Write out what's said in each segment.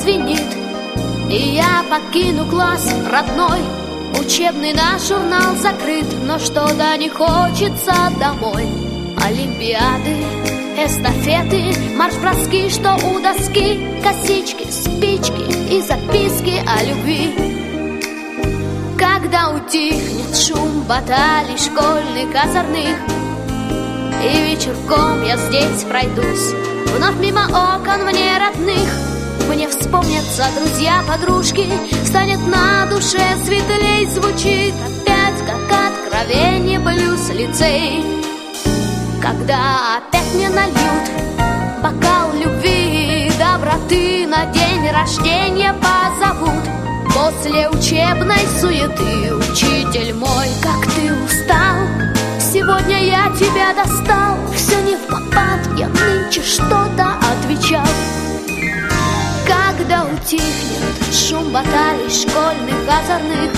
зазвенит И я покину класс родной. Учебный наш журнал закрыт Но что-то не хочется домой. Олимпиады, эстафеты, марш-броски Что у доски, косички, спички И записки о любви. Когда утихнет шум баталий школьных озорных И вечерком я здесь пройдусь Вновь мимо окон мне родных Мне вспомнятся друзья, подружки Станет на душе светлей Звучит опять, как откровение блюз лицей. Когда опять мне нальют бокал любви доброты На день рождения позовут. После учебной суеты Учитель мой, как ты устал? Сегодня я тебя достал Все не в попад, я нынче что-то баталий школьных озорных.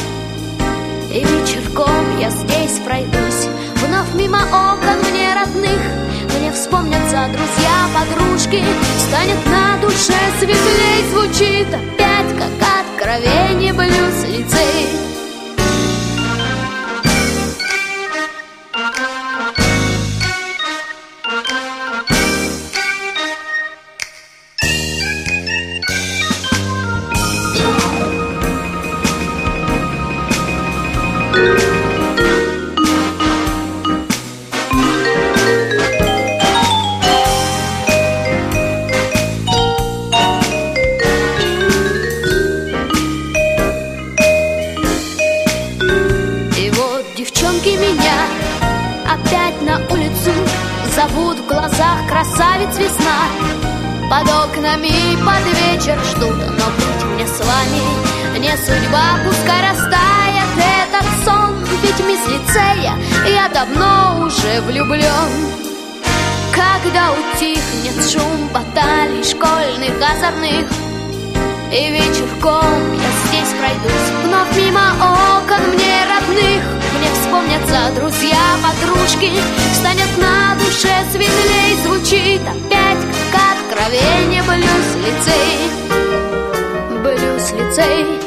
И вечерком я здесь пройдусь Вновь мимо окон мне родных. Мне вспомнятся друзья, подружки Станет на душе светлей Звучит опять, как откровение блюз лицей красавиц весна. Под окнами под вечер ждут Но быть мне с вами не судьба. Пускай растает этот сон Ведь мисс лицея я давно уже влюблен Когда утихнет шум баталий школьных озорных И вечерком я здесь пройдусь Вновь мимо окон мне друзья, подружки Станет на душе светлей Звучит опять как откровение Блюз лицей, блюз лицей